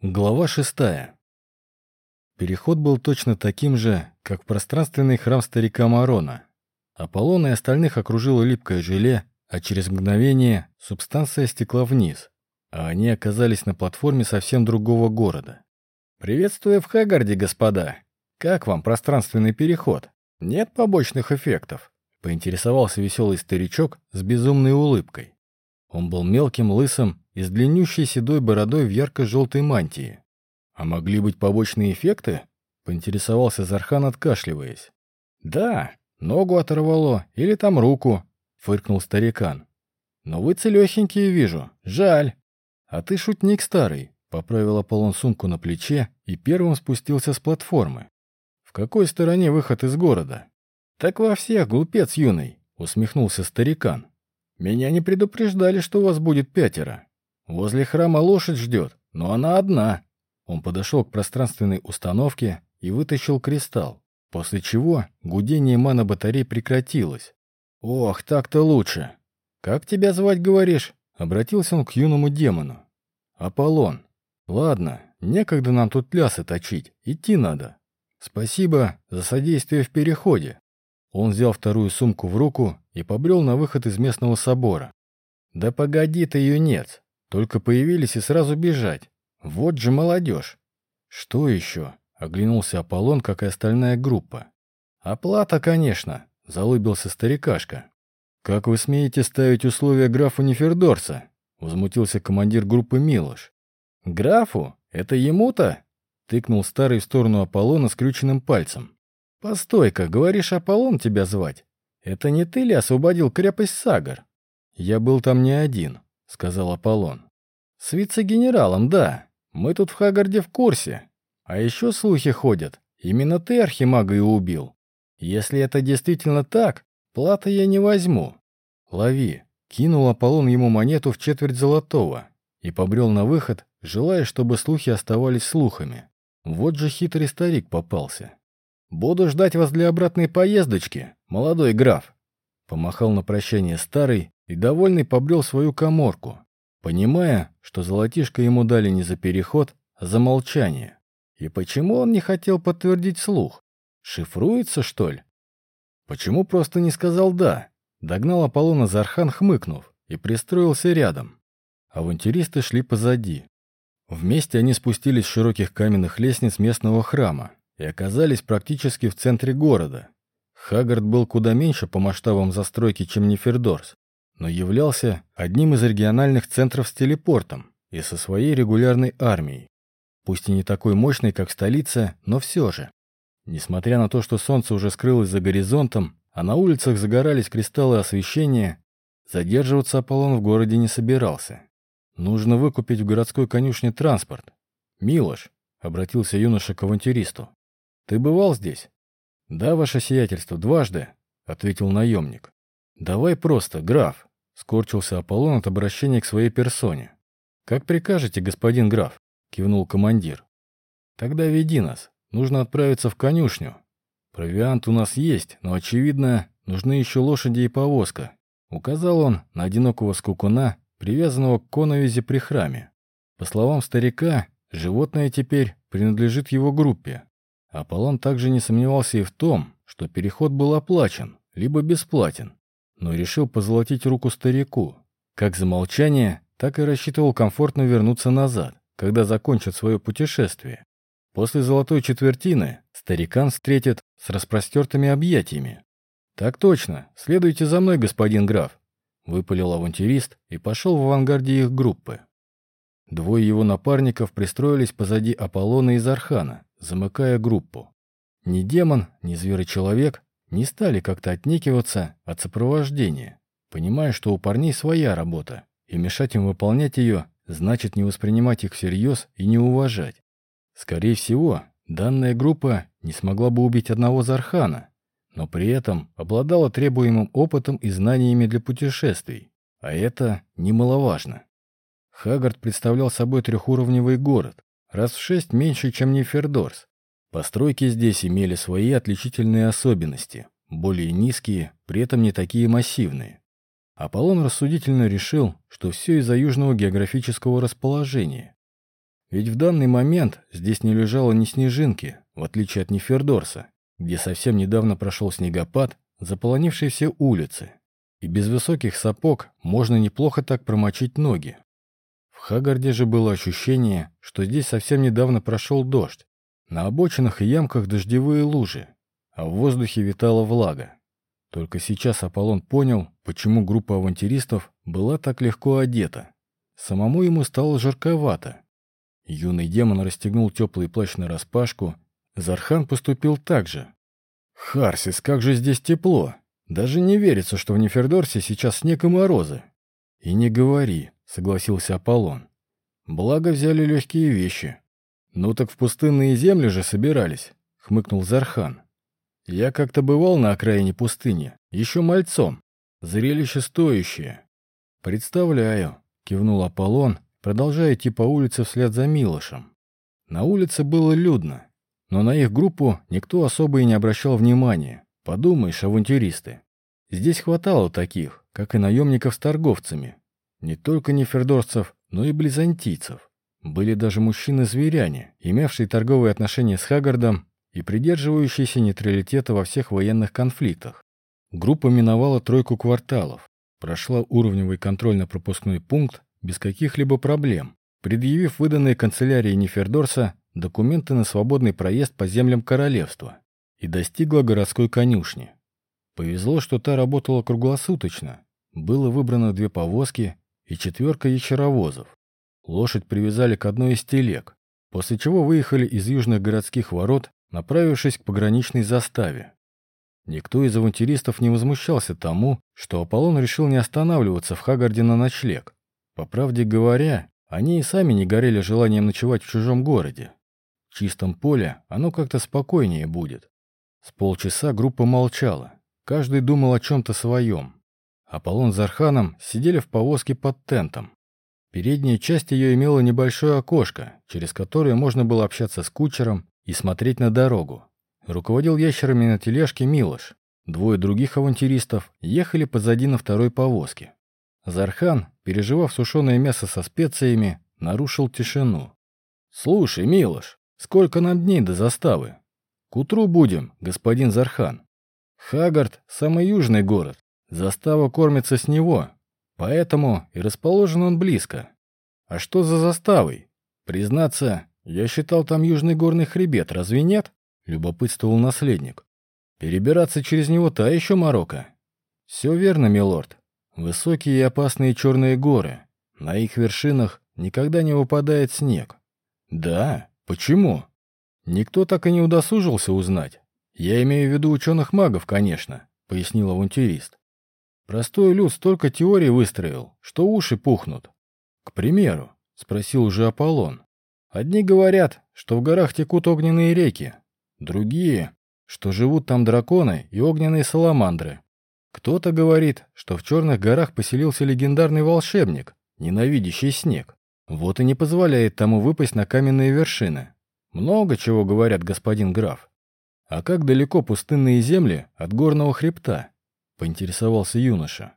Глава шестая. Переход был точно таким же, как в пространственный храм старика Марона. Аполлон и остальных окружило липкое желе, а через мгновение субстанция стекла вниз, а они оказались на платформе совсем другого города. «Приветствую в Хагарде, господа! Как вам пространственный переход? Нет побочных эффектов?» — поинтересовался веселый старичок с безумной улыбкой. Он был мелким, лысым и с длиннющей седой бородой в ярко-желтой мантии. «А могли быть побочные эффекты?» — поинтересовался Зархан, откашливаясь. «Да, ногу оторвало или там руку», — фыркнул старикан. «Но вы целехенькие вижу. Жаль. А ты шутник старый», — поправил Аполлон сумку на плече и первым спустился с платформы. «В какой стороне выход из города?» «Так во всех, глупец юный», — усмехнулся старикан. «Меня не предупреждали, что у вас будет пятеро. Возле храма лошадь ждет, но она одна. Он подошел к пространственной установке и вытащил кристалл, после чего гудение мана-батарей прекратилось. «Ох, так-то лучше!» «Как тебя звать, говоришь?» Обратился он к юному демону. «Аполлон. Ладно, некогда нам тут лясы точить, идти надо. Спасибо за содействие в переходе». Он взял вторую сумку в руку и побрел на выход из местного собора. «Да погоди ты, юнец!» Только появились и сразу бежать. Вот же молодежь. Что еще? Оглянулся Аполлон, как и остальная группа. Оплата, конечно, залыбился старикашка. Как вы смеете ставить условия графу Нефердорса? Возмутился командир группы Милош. Графу? Это ему-то? Тыкнул старый в сторону Аполлона скрюченным пальцем. «Постой-ка, говоришь, Аполлон тебя звать? Это не ты ли освободил крепость Сагар?» «Я был там не один», — сказал Аполлон. «С вице-генералом, да. Мы тут в Хагарде в курсе. А еще слухи ходят. Именно ты Архимага и убил. Если это действительно так, платы я не возьму. Лови». Кинул Аполлон ему монету в четверть золотого и побрел на выход, желая, чтобы слухи оставались слухами. Вот же хитрый старик попался. «Буду ждать вас для обратной поездочки, молодой граф», — помахал на прощание старый и довольный побрел свою коморку, понимая, что золотишко ему дали не за переход, а за молчание. И почему он не хотел подтвердить слух? Шифруется, что ли? Почему просто не сказал «да»? Догнал Аполлона Зархан, хмыкнув, и пристроился рядом. Авантюристы шли позади. Вместе они спустились с широких каменных лестниц местного храма и оказались практически в центре города. Хагард был куда меньше по масштабам застройки, чем Нефердорс, но являлся одним из региональных центров с телепортом и со своей регулярной армией. Пусть и не такой мощной, как столица, но все же. Несмотря на то, что солнце уже скрылось за горизонтом, а на улицах загорались кристаллы освещения, задерживаться Аполлон в городе не собирался. Нужно выкупить в городской конюшне транспорт. «Милош», — обратился юноша к авантюристу, — «ты бывал здесь?» «Да, ваше сиятельство, дважды», — ответил наемник. «Давай просто, граф», Скорчился Аполлон от обращения к своей персоне. «Как прикажете, господин граф?» — кивнул командир. «Тогда веди нас. Нужно отправиться в конюшню. Провиант у нас есть, но, очевидно, нужны еще лошади и повозка». Указал он на одинокого скукуна, привязанного к коновизе при храме. По словам старика, животное теперь принадлежит его группе. Аполлон также не сомневался и в том, что переход был оплачен, либо бесплатен но решил позолотить руку старику. Как за молчание, так и рассчитывал комфортно вернуться назад, когда закончит свое путешествие. После золотой четвертины старикан встретит с распростертыми объятиями. «Так точно, следуйте за мной, господин граф», — выпалил авантюрист и пошел в авангарде их группы. Двое его напарников пристроились позади Аполлона и Зархана, замыкая группу. Ни демон, ни зверочеловек не стали как-то отнекиваться от сопровождения, понимая, что у парней своя работа, и мешать им выполнять ее значит не воспринимать их всерьез и не уважать. Скорее всего, данная группа не смогла бы убить одного Зархана, но при этом обладала требуемым опытом и знаниями для путешествий, а это немаловажно. Хагард представлял собой трехуровневый город, раз в шесть меньше, чем Нефердорс, Постройки здесь имели свои отличительные особенности, более низкие, при этом не такие массивные. Аполлон рассудительно решил, что все из-за южного географического расположения. Ведь в данный момент здесь не лежало ни снежинки, в отличие от Нефердорса, где совсем недавно прошел снегопад, заполонивший все улицы. И без высоких сапог можно неплохо так промочить ноги. В Хагарде же было ощущение, что здесь совсем недавно прошел дождь. На обочинах и ямках дождевые лужи, а в воздухе витала влага. Только сейчас Аполлон понял, почему группа авантюристов была так легко одета. Самому ему стало жарковато. Юный демон расстегнул теплый плащ нараспашку. Зархан поступил так же. «Харсис, как же здесь тепло! Даже не верится, что в Нефердорсе сейчас снег и морозы». «И не говори», — согласился Аполлон. «Благо взяли легкие вещи». «Ну так в пустынные земли же собирались», — хмыкнул Зархан. «Я как-то бывал на окраине пустыни, еще мальцом. Зрелище стоящее». «Представляю», — кивнул Аполлон, продолжая идти по улице вслед за Милошем. На улице было людно, но на их группу никто особо и не обращал внимания. Подумаешь, авантюристы. Здесь хватало таких, как и наемников с торговцами. Не только нефердорцев, но и близантийцев. Были даже мужчины-зверяне, имевшие торговые отношения с Хагардом и придерживающиеся нейтралитета во всех военных конфликтах. Группа миновала тройку кварталов, прошла уровневый контрольно-пропускной пункт без каких-либо проблем, предъявив выданные канцелярии Нефердорса документы на свободный проезд по землям королевства, и достигла городской конюшни. Повезло, что та работала круглосуточно. Было выбрано две повозки и четверка ящеровозов. Лошадь привязали к одной из телег, после чего выехали из южных городских ворот, направившись к пограничной заставе. Никто из авантюристов не возмущался тому, что Аполлон решил не останавливаться в Хагарде на ночлег. По правде говоря, они и сами не горели желанием ночевать в чужом городе. В чистом поле оно как-то спокойнее будет. С полчаса группа молчала. Каждый думал о чем-то своем. Аполлон с Арханом сидели в повозке под тентом. Передняя часть ее имела небольшое окошко, через которое можно было общаться с кучером и смотреть на дорогу. Руководил ящерами на тележке Милош. Двое других авантюристов ехали позади на второй повозке. Зархан, переживав сушеное мясо со специями, нарушил тишину. «Слушай, Милош, сколько нам дней до заставы?» «К утру будем, господин Зархан. Хагард — самый южный город. Застава кормится с него, поэтому и расположен он близко. А что за заставой? Признаться, я считал там южный горный хребет, разве нет?» — любопытствовал наследник. «Перебираться через него та еще морока». «Все верно, милорд. Высокие и опасные черные горы. На их вершинах никогда не выпадает снег. Да, почему? Никто так и не удосужился узнать. Я имею в виду ученых-магов, конечно, пояснил авантюрист. Простой люд столько теорий выстроил, что уши пухнут. К примеру, спросил уже Аполлон. Одни говорят, что в горах текут огненные реки, другие, что живут там драконы и огненные саламандры. Кто-то говорит, что в Черных горах поселился легендарный волшебник, ненавидящий снег. Вот и не позволяет тому выпасть на каменные вершины. Много чего говорят господин граф. А как далеко пустынные земли от горного хребта? Поинтересовался юноша.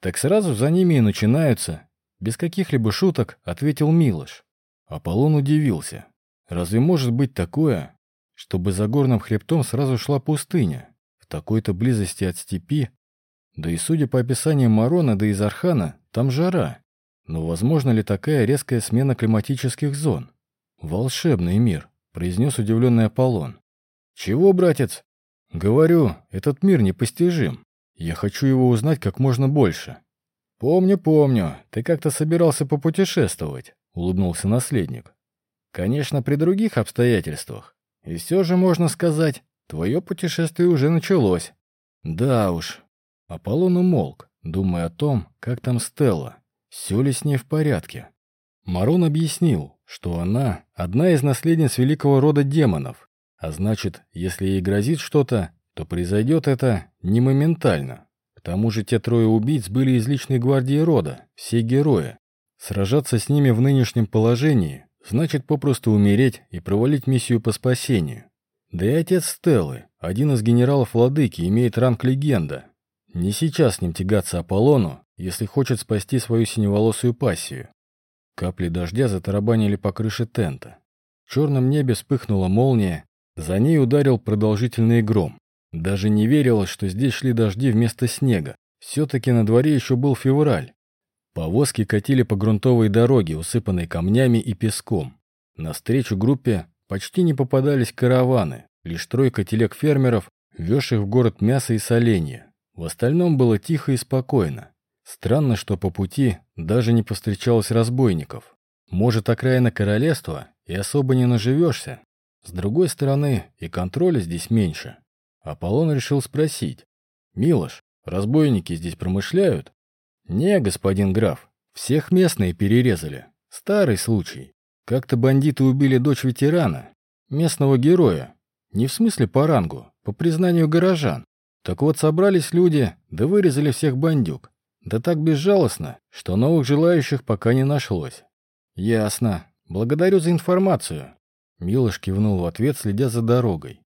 Так сразу за ними и начинаются. Без каких-либо шуток ответил Милош. Аполлон удивился. Разве может быть такое, чтобы за горным хребтом сразу шла пустыня? В такой-то близости от степи да и судя по описаниям Марона да из Архана, там жара. Но возможно ли такая резкая смена климатических зон? Волшебный мир, произнес удивленный Аполлон. Чего, братец? Говорю, этот мир непостижим. Я хочу его узнать как можно больше. Помню, помню, ты как-то собирался попутешествовать, улыбнулся наследник. Конечно, при других обстоятельствах. И все же можно сказать, твое путешествие уже началось. Да уж, Аполлон умолк, думая о том, как там Стелла, все ли с ней в порядке. Марон объяснил, что она одна из наследниц великого рода демонов, а значит, если ей грозит что-то, то произойдет это не моментально. К тому же те трое убийц были из личной гвардии рода, все герои. Сражаться с ними в нынешнем положении значит попросту умереть и провалить миссию по спасению. Да и отец Стеллы, один из генералов владыки, имеет ранг легенда, не сейчас с ним тягаться Аполлону, если хочет спасти свою синеволосую пассию. Капли дождя затарабанили по крыше тента. В черном небе вспыхнула молния, за ней ударил продолжительный гром. Даже не верилось, что здесь шли дожди вместо снега. Все-таки на дворе еще был февраль. Повозки катили по грунтовой дороге, усыпанной камнями и песком. Навстречу группе почти не попадались караваны, лишь тройка телег фермеров, везших в город мясо и соленья. В остальном было тихо и спокойно. Странно, что по пути даже не повстречалось разбойников. Может, окраина королевства, и особо не наживешься. С другой стороны, и контроля здесь меньше. Аполлон решил спросить. «Милош, разбойники здесь промышляют?» «Не, господин граф, всех местные перерезали. Старый случай. Как-то бандиты убили дочь ветерана, местного героя. Не в смысле по рангу, по признанию горожан. Так вот, собрались люди, да вырезали всех бандюк. Да так безжалостно, что новых желающих пока не нашлось. Ясно. Благодарю за информацию. Милош кивнул в ответ, следя за дорогой.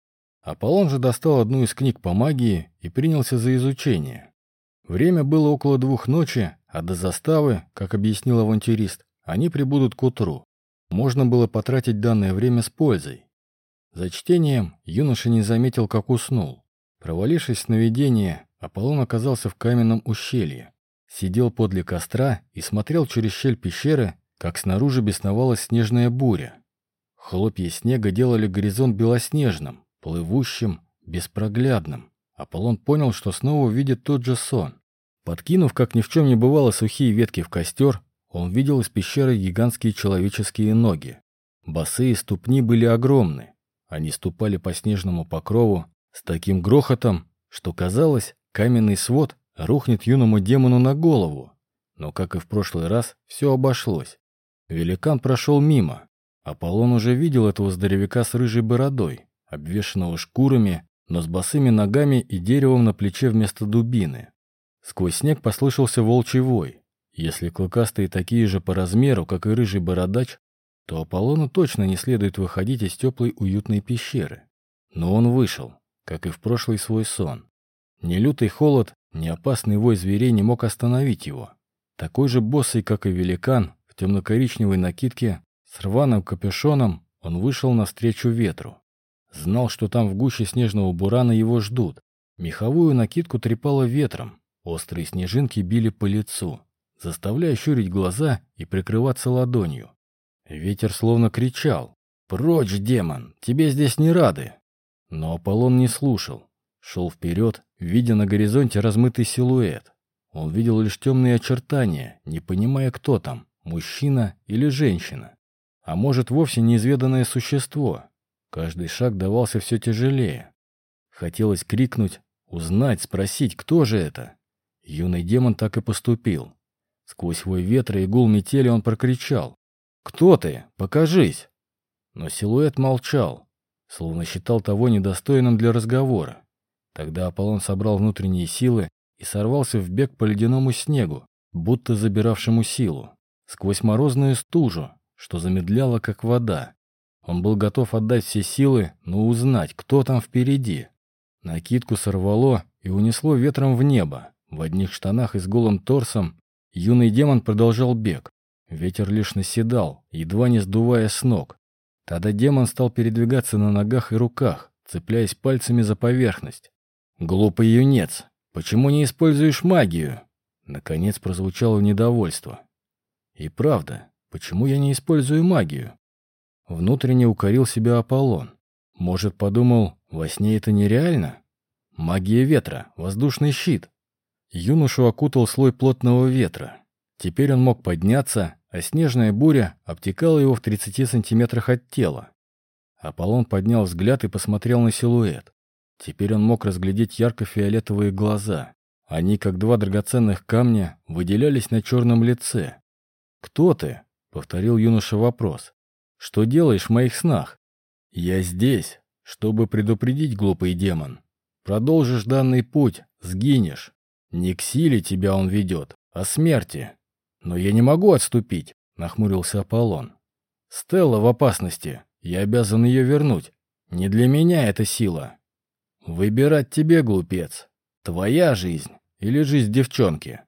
Аполлон же достал одну из книг по магии и принялся за изучение. Время было около двух ночи, а до заставы, как объяснил авантюрист, они прибудут к утру. Можно было потратить данное время с пользой. За чтением юноша не заметил, как уснул. Провалившись в сновидение, Аполлон оказался в каменном ущелье. Сидел подле костра и смотрел через щель пещеры, как снаружи бесновалась снежная буря. Хлопья снега делали горизонт белоснежным, плывущим, беспроглядным. Аполлон понял, что снова видит тот же сон. Подкинув, как ни в чем не бывало, сухие ветки в костер, он видел из пещеры гигантские человеческие ноги. Босые ступни были огромны. Они ступали по снежному покрову с таким грохотом, что казалось, каменный свод рухнет юному демону на голову. Но, как и в прошлый раз, все обошлось. Великан прошел мимо. Аполлон уже видел этого здоровяка с рыжей бородой, обвешанного шкурами, но с босыми ногами и деревом на плече вместо дубины. Сквозь снег послышался волчий вой. Если клыкастые такие же по размеру, как и рыжий бородач, то Аполлону точно не следует выходить из теплой уютной пещеры. Но он вышел, как и в прошлый свой сон. Ни лютый холод, ни опасный вой зверей не мог остановить его. Такой же боссый, как и великан, в темно-коричневой накидке, с рваным капюшоном, он вышел навстречу ветру. Знал, что там в гуще снежного бурана его ждут. Меховую накидку трепало ветром, острые снежинки били по лицу заставляя щурить глаза и прикрываться ладонью. Ветер словно кричал «Прочь, демон! Тебе здесь не рады!» Но Аполлон не слушал. Шел вперед, видя на горизонте размытый силуэт. Он видел лишь темные очертания, не понимая, кто там, мужчина или женщина. А может, вовсе неизведанное существо. Каждый шаг давался все тяжелее. Хотелось крикнуть, узнать, спросить, кто же это. Юный демон так и поступил. Сквозь вой ветра и гул метели он прокричал. «Кто ты? Покажись!» Но силуэт молчал, словно считал того недостойным для разговора. Тогда Аполлон собрал внутренние силы и сорвался в бег по ледяному снегу, будто забиравшему силу, сквозь морозную стужу, что замедляло, как вода. Он был готов отдать все силы, но узнать, кто там впереди. Накидку сорвало и унесло ветром в небо. В одних штанах и с голым торсом Юный демон продолжал бег. Ветер лишь наседал, едва не сдувая с ног. Тогда демон стал передвигаться на ногах и руках, цепляясь пальцами за поверхность. «Глупый юнец, почему не используешь магию?» Наконец прозвучало недовольство. «И правда, почему я не использую магию?» Внутренне укорил себя Аполлон. Может, подумал, во сне это нереально? Магия ветра, воздушный щит. Юношу окутал слой плотного ветра. Теперь он мог подняться, а снежная буря обтекала его в 30 сантиметрах от тела. Аполлон поднял взгляд и посмотрел на силуэт. Теперь он мог разглядеть ярко-фиолетовые глаза. Они, как два драгоценных камня, выделялись на черном лице. «Кто ты?» — повторил юноша вопрос. «Что делаешь в моих снах?» «Я здесь, чтобы предупредить, глупый демон. Продолжишь данный путь, сгинешь. Не к силе тебя он ведет, а смерти. Но я не могу отступить, нахмурился Аполлон. Стелла в опасности, я обязан ее вернуть. Не для меня эта сила. Выбирать тебе, глупец. Твоя жизнь или жизнь девчонки.